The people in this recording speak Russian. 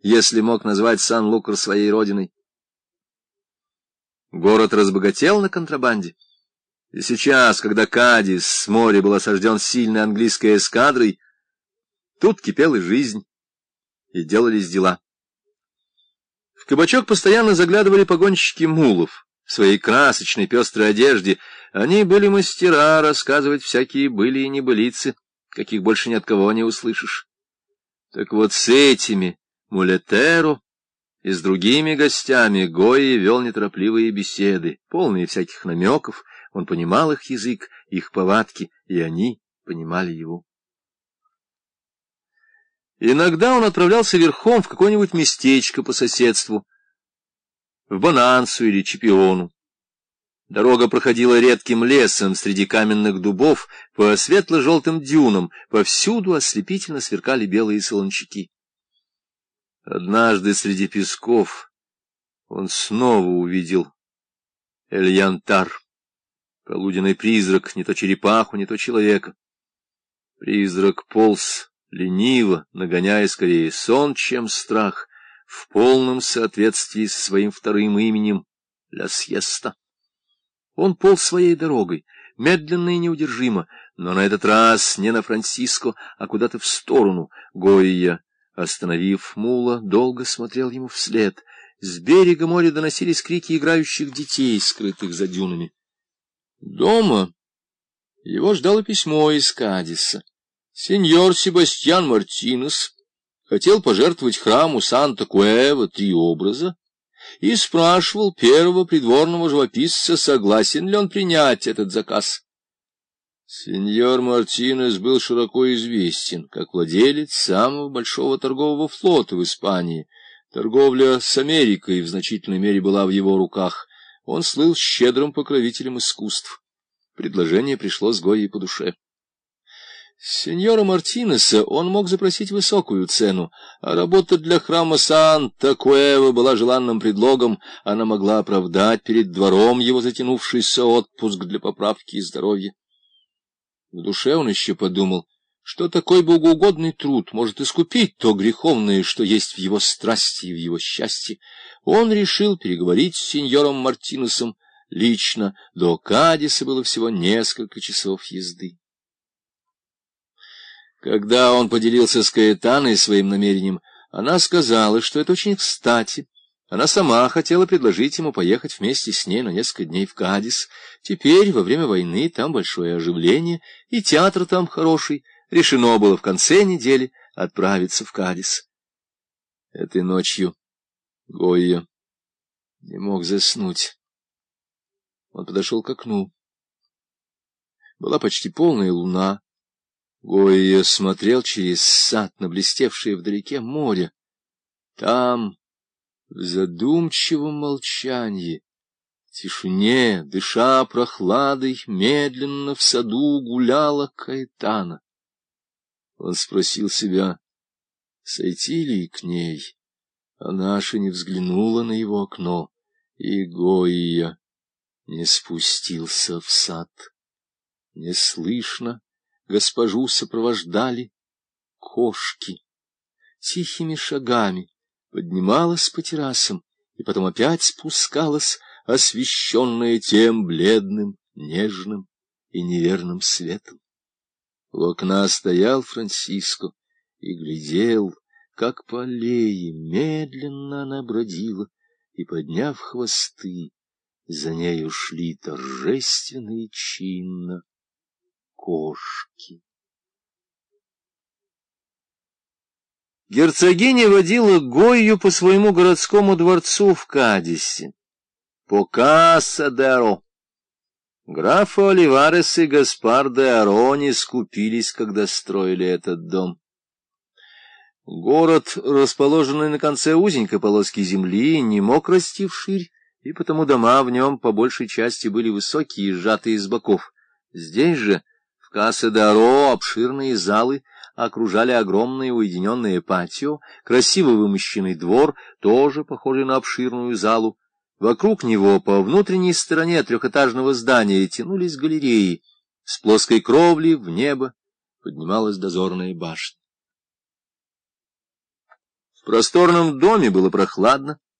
если мог назвать Сан-Лукар своей родиной. Город разбогател на контрабанде. И сейчас, когда Кадис с моря был осажден сильной английской эскадрой, тут кипела жизнь, и делались дела. В кабачок постоянно заглядывали погонщики мулов в своей красочной пестрой одежде. Они были мастера рассказывать всякие были и небылицы, каких больше ни от кого не услышишь. Так вот с этими мулетеро и с другими гостями Гои вел неторопливые беседы, полные всяких намеков, он понимал их язык, их повадки, и они понимали его. Иногда он отправлялся верхом в какое-нибудь местечко по соседству, в Бонансу или Чепиону. Дорога проходила редким лесом среди каменных дубов, по светло-желтым дюнам, повсюду ослепительно сверкали белые солончаки. Однажды среди песков он снова увидел Эльянтар, полуденный призрак, не то черепаху, не то человека. Призрак полз лениво, нагоняя скорее сон, чем страх, в полном соответствии со своим вторым именем — Ля Сьеста. Он полз своей дорогой, медленно и неудержимо, но на этот раз не на Франциско, а куда-то в сторону. Гойя, остановив мула, долго смотрел ему вслед. С берега моря доносились крики играющих детей, скрытых за дюнами. Дома его ждало письмо из Кадиса. Сеньор Себастьян Мартинес хотел пожертвовать храму Санта-Куэва три образа и спрашивал первого придворного живописца, согласен ли он принять этот заказ. Сеньор Мартинес был широко известен как владелец самого большого торгового флота в Испании. Торговля с Америкой в значительной мере была в его руках. Он слыл щедрым покровителем искусств. Предложение пришло с Гойей по душе. Сеньора Мартинеса он мог запросить высокую цену, а работа для храма Санта-Куэва была желанным предлогом, она могла оправдать перед двором его затянувшийся отпуск для поправки здоровья. В душе он еще подумал, что такой богоугодный труд может искупить то греховное, что есть в его страсти и в его счастье. Он решил переговорить с сеньором Мартинесом лично, до Кадиса было всего несколько часов езды. Когда он поделился с Каэтаной своим намерением, она сказала, что это очень кстати. Она сама хотела предложить ему поехать вместе с ней на несколько дней в Кадис. Теперь, во время войны, там большое оживление, и театр там хороший. Решено было в конце недели отправиться в Кадис. Этой ночью Гойя не мог заснуть. Он подошел к окну. Была почти полная луна. Гойя смотрел через сад на блестевшее вдалеке море. Там, в задумчивом молчании, тишине, дыша прохладой, медленно в саду гуляла Каэтана. Он спросил себя, сойти ли к ней. Же не взглянула на его окно, и Гойя не спустился в сад. Неслышно госпожу сопровождали кошки. Тихими шагами поднималась по террасам и потом опять спускалась, освещенная тем бледным, нежным и неверным светом. У окна стоял Франциско и глядел, как по аллее медленно она бродила, и, подняв хвосты, за нею шли торжественно и чинно кошки. Герцогиня водила Гойю по своему городскому дворцу в Кадисе, по Касса-де-Аро. Граф Оливарес и Гаспар де Аро не скупились, когда строили этот дом. Город, расположенный на конце узенькой полоски земли, не мог расти вширь, и потому дома в нем по большей части были высокие и сжатые с боков. Здесь же в Кассе-Даро обширные залы окружали огромное уединенное патио, красиво вымощенный двор, тоже похожий на обширную залу. Вокруг него по внутренней стороне трехэтажного здания тянулись галереи. С плоской кровли в небо поднималась дозорная башня. просторном доме было прохладно.